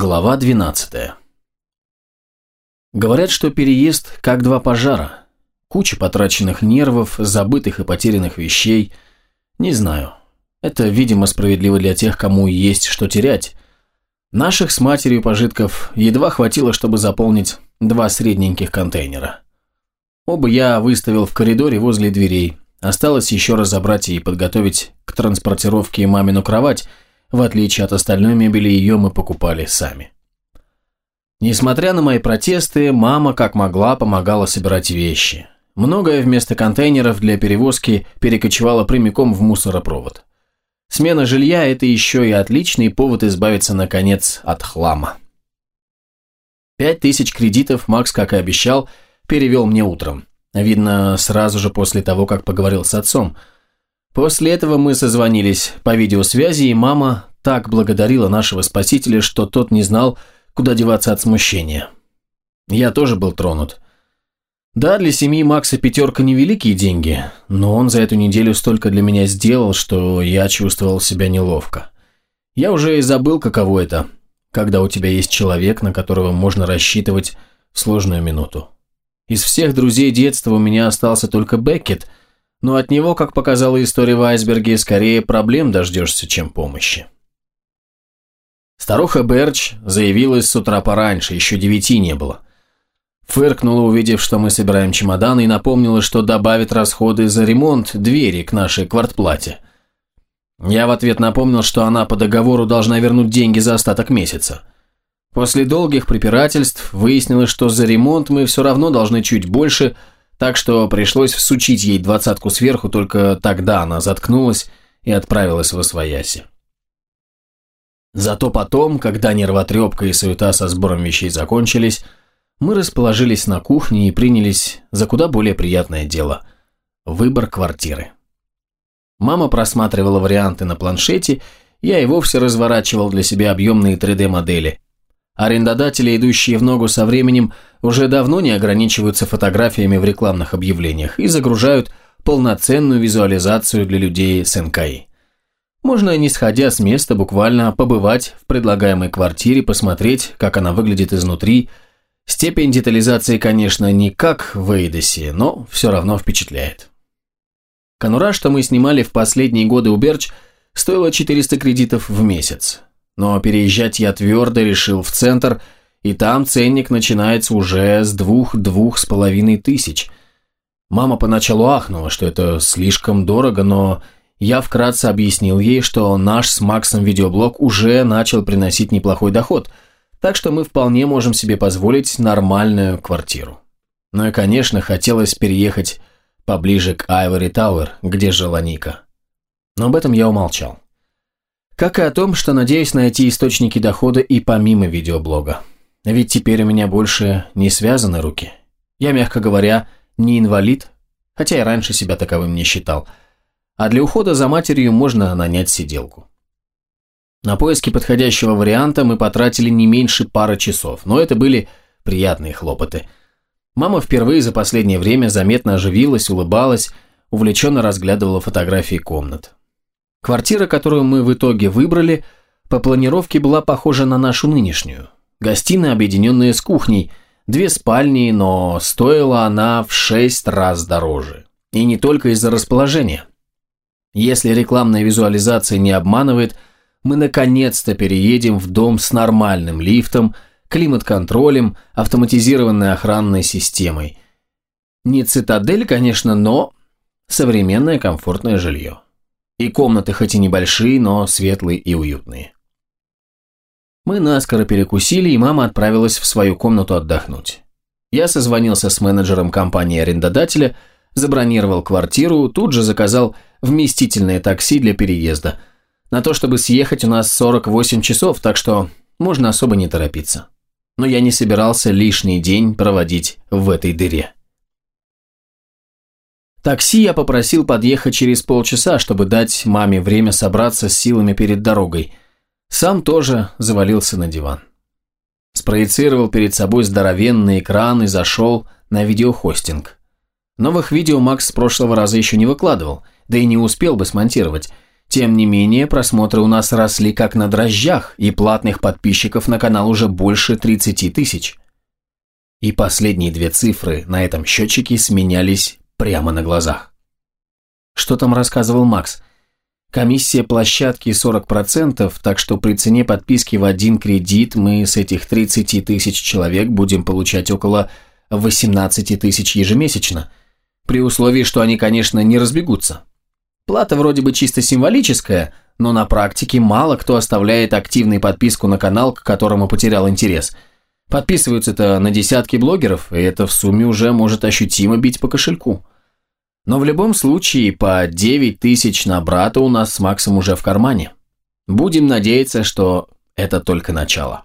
Глава 12 Говорят, что переезд как два пожара. Куча потраченных нервов, забытых и потерянных вещей. Не знаю. Это, видимо, справедливо для тех, кому есть что терять. Наших с матерью пожитков едва хватило, чтобы заполнить два средненьких контейнера. Оба я выставил в коридоре возле дверей. Осталось еще разобрать и подготовить к транспортировке мамину кровать – в отличие от остальной мебели, ее мы покупали сами. Несмотря на мои протесты, мама как могла помогала собирать вещи. Многое вместо контейнеров для перевозки перекочевало прямиком в мусоропровод. Смена жилья – это еще и отличный повод избавиться, наконец, от хлама. Пять тысяч кредитов Макс, как и обещал, перевел мне утром. Видно, сразу же после того, как поговорил с отцом – После этого мы созвонились по видеосвязи, и мама так благодарила нашего спасителя, что тот не знал, куда деваться от смущения. Я тоже был тронут. Да, для семьи Макса пятерка невеликие деньги, но он за эту неделю столько для меня сделал, что я чувствовал себя неловко. Я уже и забыл, каково это, когда у тебя есть человек, на которого можно рассчитывать в сложную минуту. Из всех друзей детства у меня остался только Беккет – но от него, как показала история в айсберге, скорее проблем дождешься, чем помощи. Старуха Берч заявилась с утра пораньше, еще девяти не было. Фыркнула, увидев, что мы собираем чемоданы, и напомнила, что добавит расходы за ремонт двери к нашей квартплате. Я в ответ напомнил, что она по договору должна вернуть деньги за остаток месяца. После долгих препирательств выяснилось, что за ремонт мы все равно должны чуть больше – так что пришлось всучить ей двадцатку сверху, только тогда она заткнулась и отправилась в освояси. Зато потом, когда нервотрепка и суета со сбором вещей закончились, мы расположились на кухне и принялись за куда более приятное дело – выбор квартиры. Мама просматривала варианты на планшете, я и вовсе разворачивал для себя объемные 3D-модели – Арендодатели, идущие в ногу со временем, уже давно не ограничиваются фотографиями в рекламных объявлениях и загружают полноценную визуализацию для людей с НКИ. Можно, не сходя с места, буквально побывать в предлагаемой квартире, посмотреть, как она выглядит изнутри. Степень детализации, конечно, не как в Эйдосе, но все равно впечатляет. Конура, что мы снимали в последние годы у Берч, стоила 400 кредитов в месяц. Но переезжать я твердо решил в центр, и там ценник начинается уже с двух-двух с половиной тысяч. Мама поначалу ахнула, что это слишком дорого, но я вкратце объяснил ей, что наш с Максом видеоблог уже начал приносить неплохой доход, так что мы вполне можем себе позволить нормальную квартиру. Ну и, конечно, хотелось переехать поближе к Айвори Тауэр, где жила Ника. Но об этом я умолчал. Как и о том, что надеюсь найти источники дохода и помимо видеоблога. Ведь теперь у меня больше не связаны руки. Я, мягко говоря, не инвалид, хотя и раньше себя таковым не считал. А для ухода за матерью можно нанять сиделку. На поиски подходящего варианта мы потратили не меньше пары часов, но это были приятные хлопоты. Мама впервые за последнее время заметно оживилась, улыбалась, увлеченно разглядывала фотографии комнат. Квартира, которую мы в итоге выбрали, по планировке была похожа на нашу нынешнюю. Гостиная, объединенная с кухней, две спальни, но стоила она в шесть раз дороже. И не только из-за расположения. Если рекламная визуализация не обманывает, мы наконец-то переедем в дом с нормальным лифтом, климат-контролем, автоматизированной охранной системой. Не цитадель, конечно, но современное комфортное жилье. И комнаты хоть и небольшие, но светлые и уютные. Мы наскоро перекусили, и мама отправилась в свою комнату отдохнуть. Я созвонился с менеджером компании-арендодателя, забронировал квартиру, тут же заказал вместительное такси для переезда. На то, чтобы съехать, у нас 48 часов, так что можно особо не торопиться. Но я не собирался лишний день проводить в этой дыре. Такси я попросил подъехать через полчаса, чтобы дать маме время собраться с силами перед дорогой. Сам тоже завалился на диван. Спроецировал перед собой здоровенный экран и зашел на видеохостинг. Новых видео Макс с прошлого раза еще не выкладывал, да и не успел бы смонтировать. Тем не менее, просмотры у нас росли как на дрожжах, и платных подписчиков на канал уже больше 30 тысяч. И последние две цифры на этом счетчике сменялись прямо на глазах. Что там рассказывал Макс? Комиссия площадки 40%, так что при цене подписки в один кредит мы с этих 30 тысяч человек будем получать около 18 тысяч ежемесячно, при условии, что они, конечно, не разбегутся. Плата вроде бы чисто символическая, но на практике мало кто оставляет активную подписку на канал, к которому потерял интерес. Подписываются-то на десятки блогеров, и это в сумме уже может ощутимо бить по кошельку. Но в любом случае, по 9 тысяч на брата у нас с Максом уже в кармане. Будем надеяться, что это только начало.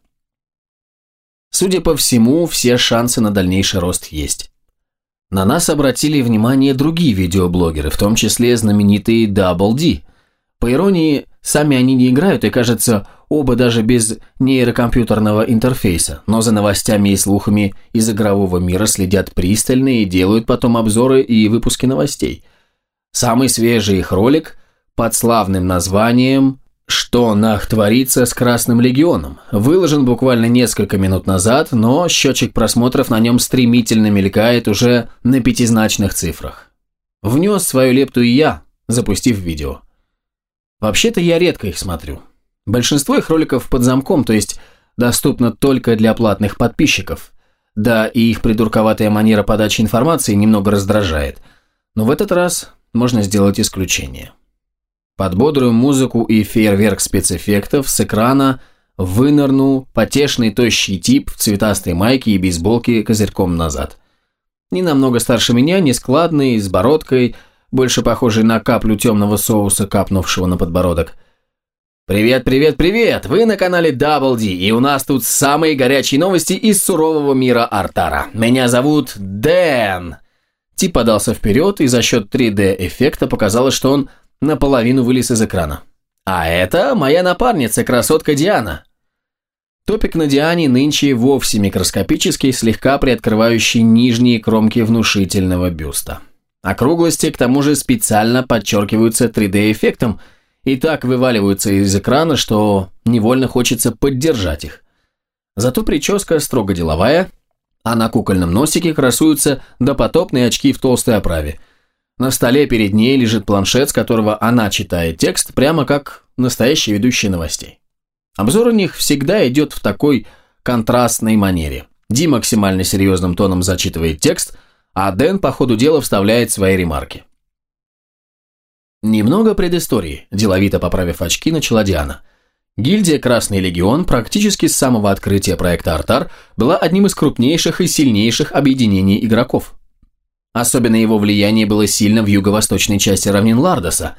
Судя по всему, все шансы на дальнейший рост есть. На нас обратили внимание другие видеоблогеры, в том числе знаменитые Double D. По иронии, сами они не играют и, кажется, оба даже без нейрокомпьютерного интерфейса, но за новостями и слухами из игрового мира следят пристально и делают потом обзоры и выпуски новостей. Самый свежий их ролик под славным названием что нах творится с Красным Легионом? Выложен буквально несколько минут назад, но счетчик просмотров на нем стремительно мелькает уже на пятизначных цифрах. Внес свою лепту и я, запустив видео. Вообще-то я редко их смотрю. Большинство их роликов под замком, то есть доступно только для платных подписчиков. Да, и их придурковатая манера подачи информации немного раздражает. Но в этот раз можно сделать исключение. Под бодрую музыку и фейерверк спецэффектов с экрана вынырнул потешный тощий тип в цветастой майке и бейсболке козырьком назад. Не намного старше меня, нескладный, с бородкой, больше похожий на каплю темного соуса, капнувшего на подбородок. «Привет, привет, привет! Вы на канале Double D, и у нас тут самые горячие новости из сурового мира Артара. Меня зовут Дэн!» Тип подался вперед, и за счет 3D-эффекта показалось, что он наполовину вылез из экрана. «А это моя напарница, красотка Диана». Топик на Диане нынче вовсе микроскопический, слегка приоткрывающий нижние кромки внушительного бюста. Округлости к тому же специально подчеркиваются 3D-эффектом и так вываливаются из экрана, что невольно хочется поддержать их. Зато прическа строго деловая, а на кукольном носике красуются допотопные очки в толстой оправе – на столе перед ней лежит планшет, с которого она читает текст, прямо как настоящий ведущий новостей. Обзор у них всегда идет в такой контрастной манере. Ди максимально серьезным тоном зачитывает текст, а Дэн по ходу дела вставляет свои ремарки. Немного предыстории, деловито поправив очки, начала Диана. Гильдия «Красный легион» практически с самого открытия проекта «Артар» была одним из крупнейших и сильнейших объединений игроков. Особенно его влияние было сильно в юго-восточной части равнин Лардоса.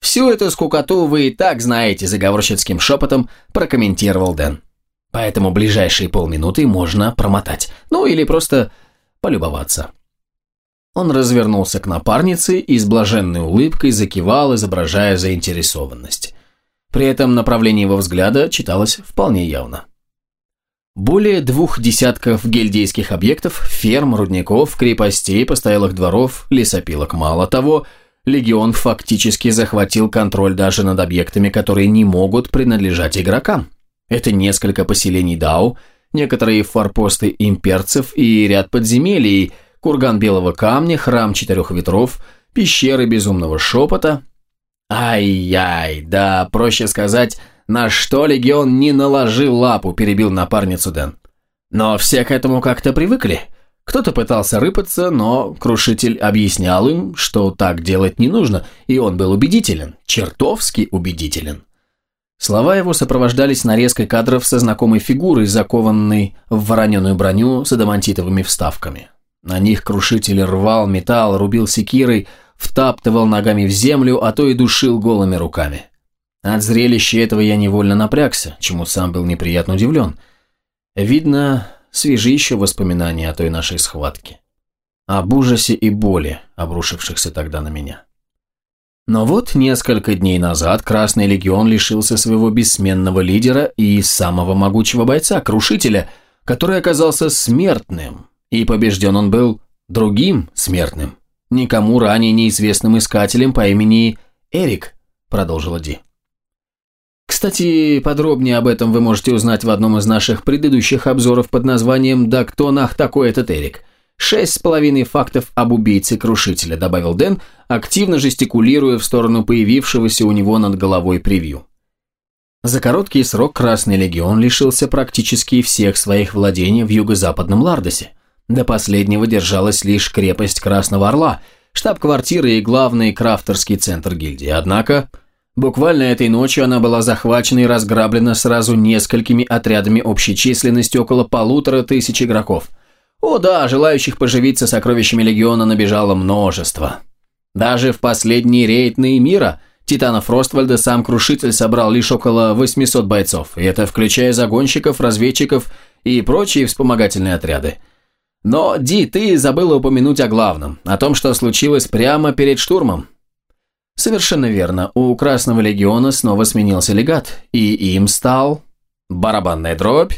«Всю эту скукоту вы и так знаете», – заговорщицким шепотом прокомментировал Дэн. «Поэтому ближайшие полминуты можно промотать. Ну или просто полюбоваться». Он развернулся к напарнице и с блаженной улыбкой закивал, изображая заинтересованность. При этом направление его взгляда читалось вполне явно. Более двух десятков гильдейских объектов, ферм, рудников, крепостей, постоялых дворов, лесопилок. Мало того, Легион фактически захватил контроль даже над объектами, которые не могут принадлежать игрокам. Это несколько поселений Дау, некоторые форпосты имперцев и ряд подземелий, курган Белого Камня, храм Четырех Ветров, пещеры Безумного Шепота. Ай-яй, да, проще сказать, на что легион не наложил лапу, перебил напарницу Дэн. Но все к этому как-то привыкли. Кто-то пытался рыпаться, но Крушитель объяснял им, что так делать не нужно, и он был убедителен, чертовски убедителен. Слова его сопровождались нарезкой кадров со знакомой фигурой, закованной в вороненую броню с адамантитовыми вставками. На них Крушитель рвал металл, рубил секирой, втаптывал ногами в землю, а то и душил голыми руками. От зрелища этого я невольно напрягся, чему сам был неприятно удивлен. Видно, свежи еще воспоминания о той нашей схватке. Об ужасе и боли, обрушившихся тогда на меня. Но вот несколько дней назад Красный Легион лишился своего бессменного лидера и самого могучего бойца, Крушителя, который оказался смертным, и побежден он был другим смертным, никому ранее неизвестным искателем по имени Эрик – продолжила Ди. Кстати, подробнее об этом вы можете узнать в одном из наших предыдущих обзоров под названием «Да кто нах такой этот Эрик?». «Шесть с половиной фактов об убийце Крушителя», добавил Дэн, активно жестикулируя в сторону появившегося у него над головой превью. За короткий срок Красный Легион лишился практически всех своих владений в юго-западном Лардосе. До последнего держалась лишь крепость Красного Орла, штаб-квартира и главный крафтерский центр гильдии. Однако Буквально этой ночью она была захвачена и разграблена сразу несколькими отрядами общей численностью около полутора тысяч игроков. О да, желающих поживиться сокровищами Легиона набежало множество. Даже в последний рейд на Эмира Титанов Роствальда сам Крушитель собрал лишь около 800 бойцов, и это включая загонщиков, разведчиков и прочие вспомогательные отряды. Но, Ди, ты забыла упомянуть о главном, о том, что случилось прямо перед штурмом. Совершенно верно. У Красного Легиона снова сменился легат, и им стал... Барабанная дробь?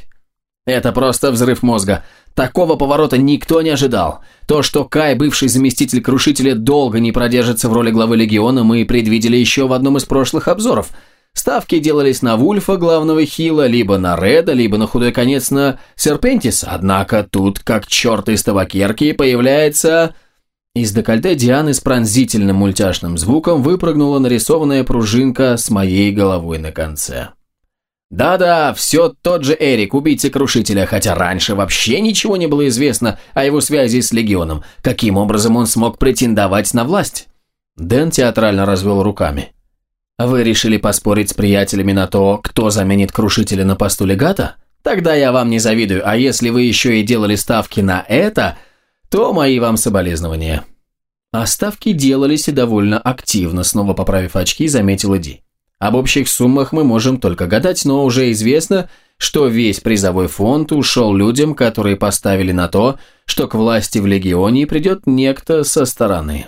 Это просто взрыв мозга. Такого поворота никто не ожидал. То, что Кай, бывший заместитель Крушителя, долго не продержится в роли главы Легиона, мы предвидели еще в одном из прошлых обзоров. Ставки делались на Вульфа, главного хила, либо на Реда, либо на худой конец на Серпентис. Однако тут, как черт из табакерки, появляется... Из декольте Дианы с пронзительным мультяшным звуком выпрыгнула нарисованная пружинка с моей головой на конце. Да-да, все тот же Эрик, убийца Крушителя, хотя раньше вообще ничего не было известно о его связи с Легионом. Каким образом он смог претендовать на власть? Дэн театрально развел руками. Вы решили поспорить с приятелями на то, кто заменит Крушителя на посту легата? Тогда я вам не завидую, а если вы еще и делали ставки на это, то мои вам соболезнования. А ставки делались и довольно активно, снова поправив очки, заметила Ди. Об общих суммах мы можем только гадать, но уже известно, что весь призовой фонд ушел людям, которые поставили на то, что к власти в Легионе придет некто со стороны.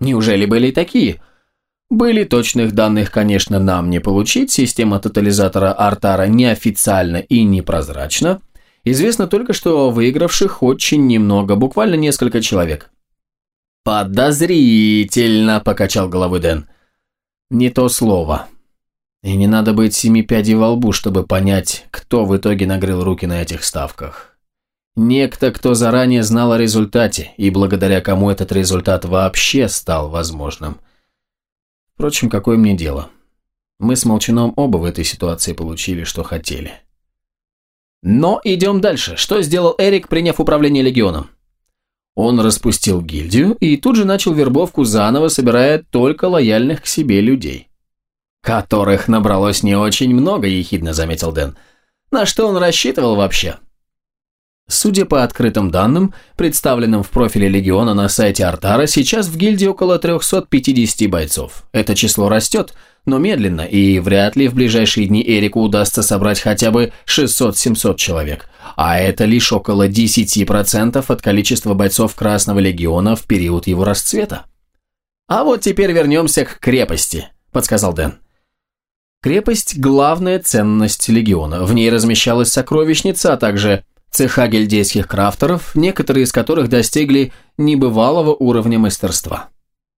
Неужели были такие? Были точных данных, конечно, нам не получить, система тотализатора Артара неофициально и непрозрачна, Известно только, что выигравших очень немного, буквально несколько человек. «Подозрительно», – покачал головой Дэн. «Не то слово. И не надо быть семи пядей во лбу, чтобы понять, кто в итоге нагрел руки на этих ставках. Некто, кто заранее знал о результате, и благодаря кому этот результат вообще стал возможным. Впрочем, какое мне дело? Мы с Молчаном оба в этой ситуации получили, что хотели». Но идем дальше. Что сделал Эрик, приняв управление легионом? Он распустил гильдию и тут же начал вербовку заново, собирая только лояльных к себе людей. «Которых набралось не очень много», – ехидно заметил Дэн. «На что он рассчитывал вообще?» Судя по открытым данным, представленным в профиле Легиона на сайте Артара, сейчас в гильдии около 350 бойцов. Это число растет, но медленно, и вряд ли в ближайшие дни Эрику удастся собрать хотя бы 600-700 человек. А это лишь около 10% от количества бойцов Красного Легиона в период его расцвета. «А вот теперь вернемся к крепости», – подсказал Дэн. Крепость – главная ценность Легиона. В ней размещалась сокровищница, а также цеха гильдейских крафтеров, некоторые из которых достигли небывалого уровня мастерства.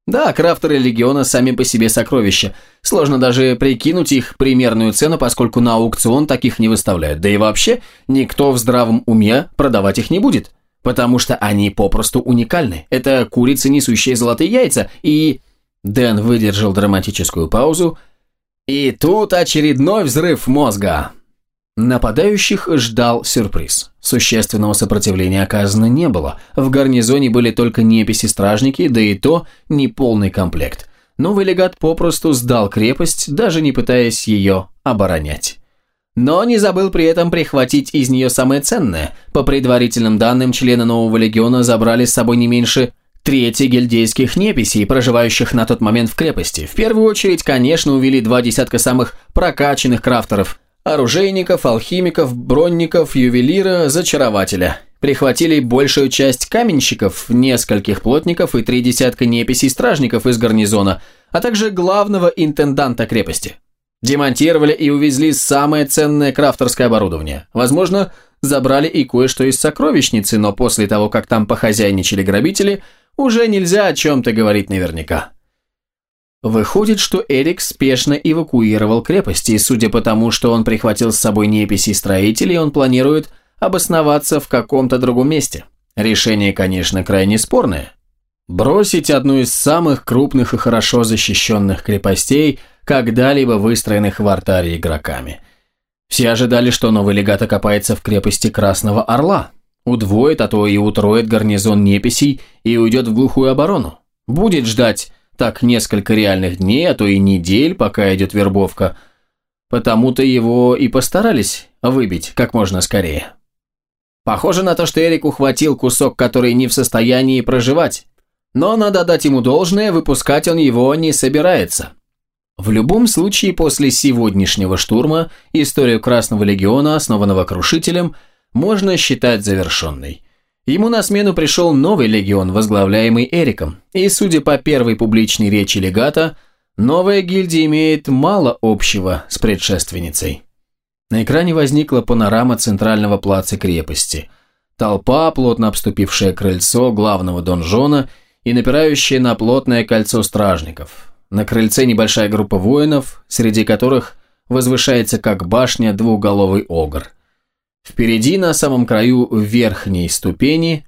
Да, крафтеры Легиона сами по себе сокровища. Сложно даже прикинуть их примерную цену, поскольку на аукцион таких не выставляют. Да и вообще, никто в здравом уме продавать их не будет. Потому что они попросту уникальны. Это курицы, несущие золотые яйца, и... Дэн выдержал драматическую паузу. И тут очередной взрыв мозга. Нападающих ждал сюрприз. Существенного сопротивления оказано не было. В гарнизоне были только неписи-стражники, да и то не полный комплект. Новый легат попросту сдал крепость, даже не пытаясь ее оборонять. Но не забыл при этом прихватить из нее самое ценное. По предварительным данным, члены нового легиона забрали с собой не меньше трети гильдейских неписей, проживающих на тот момент в крепости. В первую очередь, конечно, увели два десятка самых прокачанных крафтеров – оружейников, алхимиков, бронников, ювелира, зачарователя. Прихватили большую часть каменщиков, нескольких плотников и три десятка неписей стражников из гарнизона, а также главного интенданта крепости. Демонтировали и увезли самое ценное крафтерское оборудование. Возможно, забрали и кое-что из сокровищницы, но после того, как там похозяйничали грабители, уже нельзя о чем-то говорить наверняка. Выходит, что Эрик спешно эвакуировал крепости, и судя по тому, что он прихватил с собой неписи строителей, он планирует обосноваться в каком-то другом месте. Решение, конечно, крайне спорное. Бросить одну из самых крупных и хорошо защищенных крепостей, когда-либо выстроенных в артаре игроками. Все ожидали, что новый легат окопается в крепости Красного Орла, удвоит, а то и утроит гарнизон неписей и уйдет в глухую оборону. Будет ждать так несколько реальных дней, а то и недель, пока идет вербовка. Потому-то его и постарались выбить как можно скорее. Похоже на то, что Эрик ухватил кусок, который не в состоянии проживать. Но надо дать ему должное, выпускать он его не собирается. В любом случае, после сегодняшнего штурма историю Красного Легиона, основанного Крушителем, можно считать завершенной. Ему на смену пришел новый легион, возглавляемый Эриком, и, судя по первой публичной речи легата, новая гильдия имеет мало общего с предшественницей. На экране возникла панорама центрального плаца крепости. Толпа, плотно обступившая крыльцо главного донжона и напирающая на плотное кольцо стражников. На крыльце небольшая группа воинов, среди которых возвышается как башня двухголовый огр. Впереди, на самом краю верхней ступени,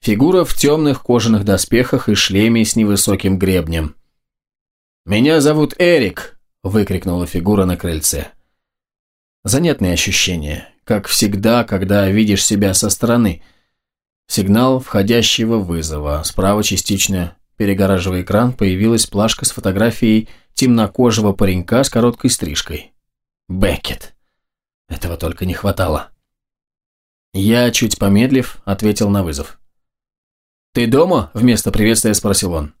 фигура в темных кожаных доспехах и шлеме с невысоким гребнем. «Меня зовут Эрик!» – выкрикнула фигура на крыльце. Занятные ощущения, как всегда, когда видишь себя со стороны. Сигнал входящего вызова. Справа частично перегораживая экран, появилась плашка с фотографией темнокожего паренька с короткой стрижкой. Беккет. Этого только не хватало. Я, чуть помедлив, ответил на вызов. «Ты дома?» – вместо приветствия спросил он.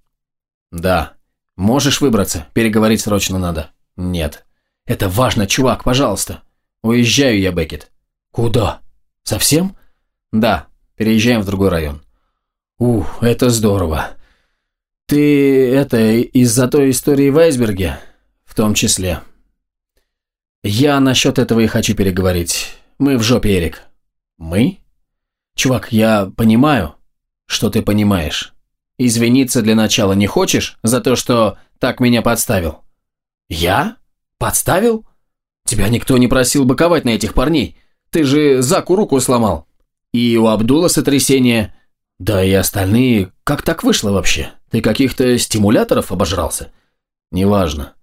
«Да». «Можешь выбраться? Переговорить срочно надо». «Нет». «Это важно, чувак, пожалуйста». «Уезжаю я, Беккет». «Куда? Совсем?» «Да, переезжаем в другой район». «Ух, это здорово. Ты, это, из-за той истории в айсберге?» «В том числе». «Я насчет этого и хочу переговорить. Мы в жопе, Эрик». «Мы?» «Чувак, я понимаю, что ты понимаешь. Извиниться для начала не хочешь за то, что так меня подставил?» «Я? Подставил? Тебя никто не просил быковать на этих парней. Ты же Заку руку сломал. И у Абдула сотрясение. Да и остальные. Как так вышло вообще? Ты каких-то стимуляторов обожрался?» «Неважно».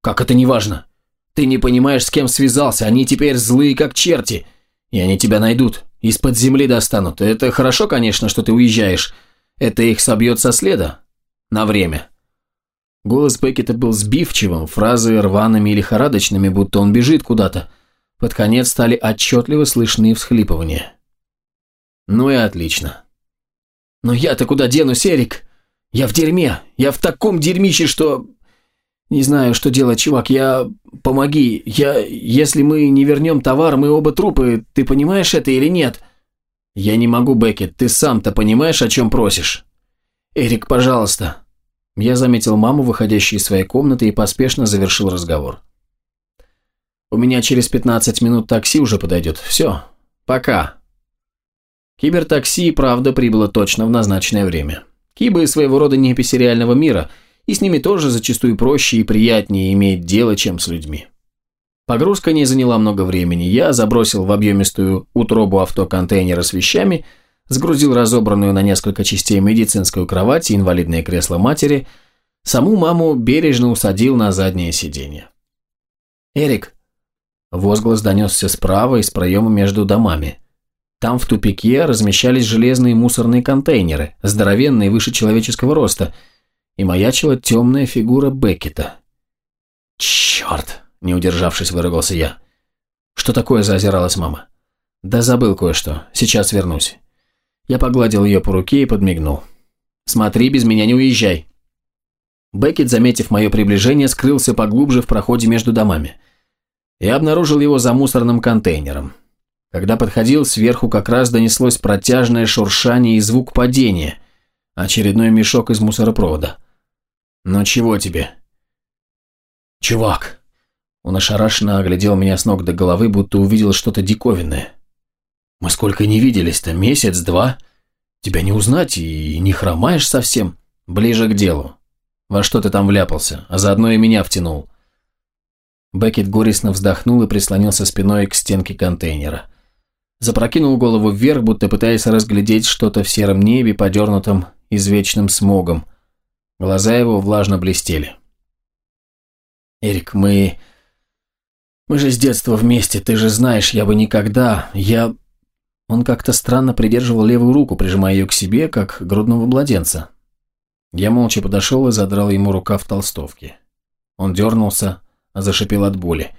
«Как это неважно? Ты не понимаешь, с кем связался. Они теперь злые, как черти». И они тебя найдут, из-под земли достанут. Это хорошо, конечно, что ты уезжаешь. Это их собьет со следа. На время». Голос Беккета был сбивчивым, фразы рваными и лихорадочными, будто он бежит куда-то. Под конец стали отчетливо слышны всхлипывания. «Ну и отлично». «Но я-то куда денусь, Эрик? Я в дерьме. Я в таком дерьмище, что...» «Не знаю, что делать, чувак, я... Помоги. Я... Если мы не вернем товар, мы оба трупы. Ты понимаешь это или нет?» «Я не могу, Беккет. Ты сам-то понимаешь, о чем просишь?» «Эрик, пожалуйста». Я заметил маму, выходящую из своей комнаты, и поспешно завершил разговор. «У меня через 15 минут такси уже подойдет. Все. Пока». Кибертакси, правда, прибыло точно в назначенное время. Кибы своего рода неписи реального мира – и с ними тоже зачастую проще и приятнее иметь дело, чем с людьми. Погрузка не заняла много времени. Я забросил в объемистую утробу авто контейнера с вещами, сгрузил разобранную на несколько частей медицинскую кровать и инвалидное кресло матери, саму маму бережно усадил на заднее сиденье. «Эрик!» Возглас донесся справа из проема между домами. Там в тупике размещались железные мусорные контейнеры, здоровенные выше человеческого роста – и маячила темная фигура Беккета. «Черт!» – не удержавшись, выругался я. «Что такое?» – заозиралась мама. «Да забыл кое-что. Сейчас вернусь». Я погладил ее по руке и подмигнул. «Смотри, без меня не уезжай». Беккет, заметив мое приближение, скрылся поглубже в проходе между домами. Я обнаружил его за мусорным контейнером. Когда подходил, сверху как раз донеслось протяжное шуршание и звук падения. Очередной мешок из мусоропровода. «Ну чего тебе?» «Чувак!» Он ошарашенно оглядел меня с ног до головы, будто увидел что-то диковинное. «Мы сколько не виделись-то? Месяц, два? Тебя не узнать и не хромаешь совсем. Ближе к делу. во что ты там вляпался, а заодно и меня втянул». Беккет горестно вздохнул и прислонился спиной к стенке контейнера. Запрокинул голову вверх, будто пытаясь разглядеть что-то в сером небе, подернутом извечным смогом. Глаза его влажно блестели. «Эрик, мы... Мы же с детства вместе, ты же знаешь, я бы никогда... Я...» Он как-то странно придерживал левую руку, прижимая ее к себе, как грудного младенца. Я молча подошел и задрал ему рука в толстовке. Он дернулся, зашипел от боли.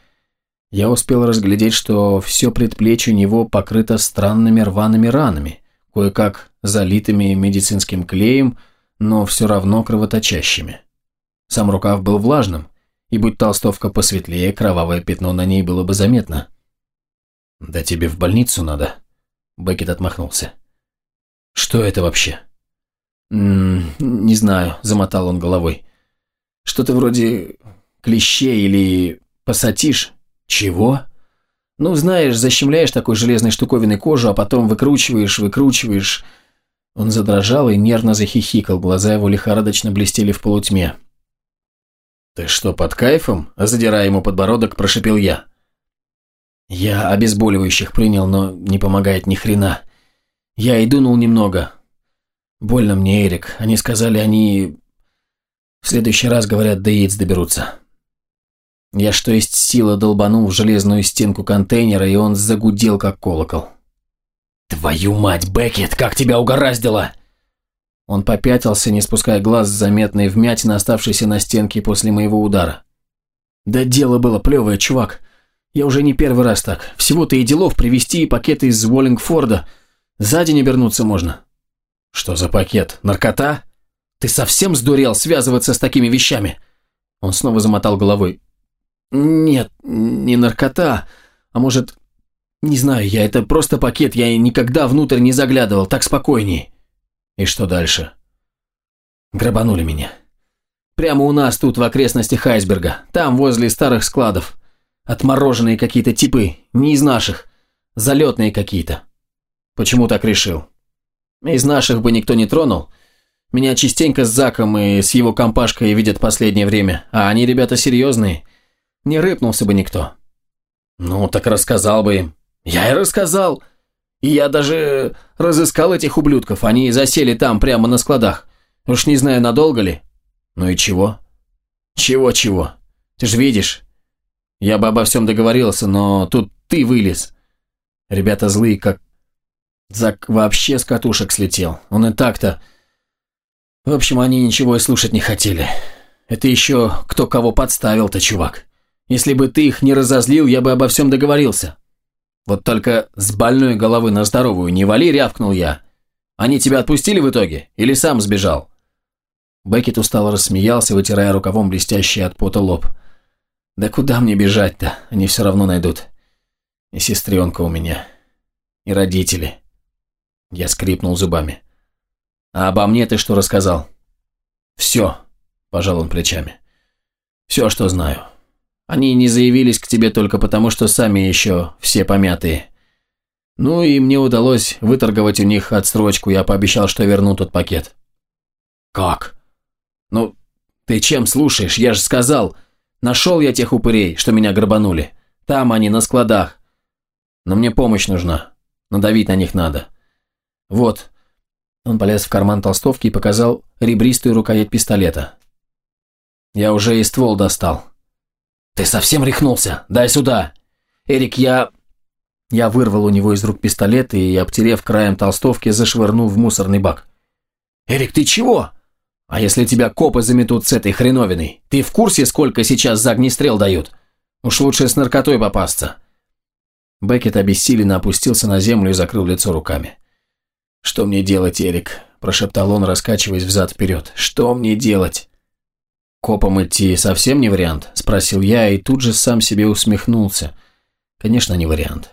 Я успел разглядеть, что все предплечье у него покрыто странными рваными ранами, кое-как залитыми медицинским клеем, но все равно кровоточащими. Сам рукав был влажным, и будь толстовка посветлее, кровавое пятно на ней было бы заметно. «Да тебе в больницу надо», — Беккет отмахнулся. «Что это вообще?» «М -м, «Не знаю», — замотал он головой. «Что-то вроде клещей или пассатиш. Чего? Ну, знаешь, защемляешь такой железной штуковиной кожу, а потом выкручиваешь, выкручиваешь. Он задрожал и нервно захихикал, глаза его лихорадочно блестели в полутьме. «Ты что, под кайфом?» – задирая ему подбородок, прошипел я. «Я обезболивающих принял, но не помогает ни хрена. Я и дунул немного. Больно мне, Эрик. Они сказали, они... В следующий раз, говорят, до яиц доберутся». Я что есть сила долбанул в железную стенку контейнера, и он загудел, как колокол. «Твою мать, Беккет, как тебя угораздило!» Он попятился, не спуская глаз с заметной вмятины, оставшейся на стенке после моего удара. «Да дело было плевое, чувак. Я уже не первый раз так. Всего-то и делов привезти пакеты из Уоллингфорда. За день обернуться можно». «Что за пакет? Наркота? Ты совсем сдурел связываться с такими вещами?» Он снова замотал головой. «Нет, не наркота, а может, не знаю я, это просто пакет, я никогда внутрь не заглядывал, так спокойней». «И что дальше?» «Грабанули меня. Прямо у нас тут, в окрестностях айсберга, там, возле старых складов. Отмороженные какие-то типы, не из наших, залетные какие-то». «Почему так решил?» «Из наших бы никто не тронул». Меня частенько с Заком и с его компашкой видят последнее время, а они ребята серьезные. Не рыпнулся бы никто. Ну, так рассказал бы им. Я и рассказал. И я даже разыскал этих ублюдков. Они засели там, прямо на складах. Уж не знаю, надолго ли. Ну и чего? Чего-чего? Ты же видишь. Я бы обо всем договорился, но тут ты вылез. Ребята злые, как... Зак вообще с катушек слетел. Он и так-то... В общем, они ничего и слушать не хотели. Это еще кто кого подставил-то, чувак. Если бы ты их не разозлил, я бы обо всем договорился. Вот только с больной головы на здоровую не вали, рявкнул я. Они тебя отпустили в итоге? Или сам сбежал?» Беккет устало рассмеялся, вытирая рукавом блестящий от пота лоб. «Да куда мне бежать-то? Они все равно найдут. И сестренка у меня. И родители». Я скрипнул зубами. «А обо мне ты что рассказал?» «Все», – пожал он плечами. «Все, что знаю. Они не заявились к тебе только потому, что сами еще все помятые. Ну и мне удалось выторговать у них отсрочку, я пообещал, что верну тот пакет. Как? Ну, ты чем слушаешь? Я же сказал, нашел я тех упырей, что меня грабанули. Там они, на складах. Но мне помощь нужна. Надавить на них надо. Вот. Он полез в карман толстовки и показал ребристую рукоять пистолета. Я уже и ствол достал. «Ты совсем рехнулся? Дай сюда!» «Эрик, я...» Я вырвал у него из рук пистолет и, обтерев краем толстовки, зашвырнул в мусорный бак. «Эрик, ты чего? А если тебя копы заметут с этой хреновиной? Ты в курсе, сколько сейчас за огнестрел дают? Уж лучше с наркотой попасться». Беккет обессиленно опустился на землю и закрыл лицо руками. «Что мне делать, Эрик?» – прошептал он, раскачиваясь взад-вперед. «Что мне делать?» «Копом идти совсем не вариант?» – спросил я и тут же сам себе усмехнулся. «Конечно, не вариант».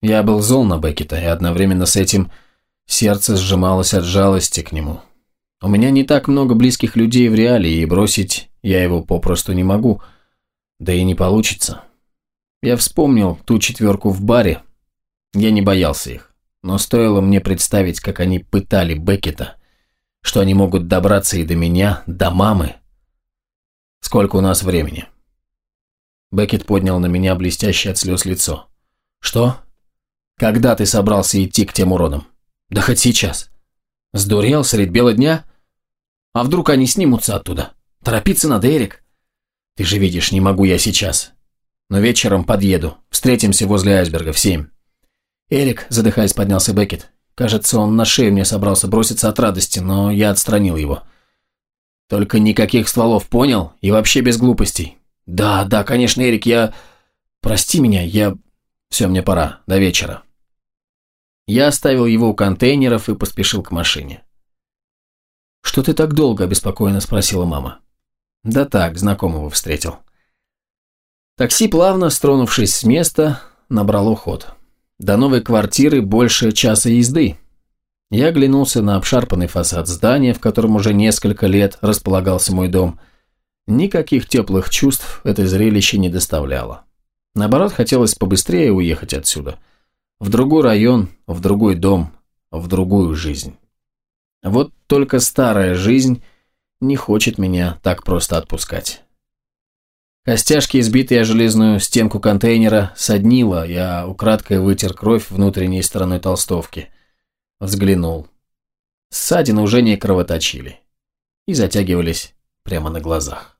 Я был зол на Беккета, и одновременно с этим сердце сжималось от жалости к нему. У меня не так много близких людей в реале, и бросить я его попросту не могу. Да и не получится. Я вспомнил ту четверку в баре. Я не боялся их. Но стоило мне представить, как они пытали Беккета, что они могут добраться и до меня, до мамы, Сколько у нас времени?» Беккет поднял на меня блестящее от слез лицо. «Что? Когда ты собрался идти к тем уродам?» «Да хоть сейчас». «Сдурел средь бела дня? А вдруг они снимутся оттуда? Торопиться надо, Эрик». «Ты же видишь, не могу я сейчас. Но вечером подъеду. Встретимся возле айсберга в семь». «Эрик», задыхаясь, поднялся Беккет. Кажется, он на шею мне собрался броситься от радости, но я отстранил его. «Только никаких стволов, понял? И вообще без глупостей». «Да, да, конечно, Эрик, я... Прости меня, я... Все, мне пора. До вечера». Я оставил его у контейнеров и поспешил к машине. «Что ты так долго?» – обеспокоенно спросила мама. «Да так, знакомого встретил». Такси, плавно стронувшись с места, набрало ход. До новой квартиры больше часа езды. Я оглянулся на обшарпанный фасад здания, в котором уже несколько лет располагался мой дом. Никаких теплых чувств это зрелище не доставляло. Наоборот, хотелось побыстрее уехать отсюда. В другой район, в другой дом, в другую жизнь. Вот только старая жизнь не хочет меня так просто отпускать. Костяшки, избитые о железную стенку контейнера, соднило, я украдкой вытер кровь внутренней стороной толстовки. Взглянул. Ссадины уже не кровоточили и затягивались прямо на глазах.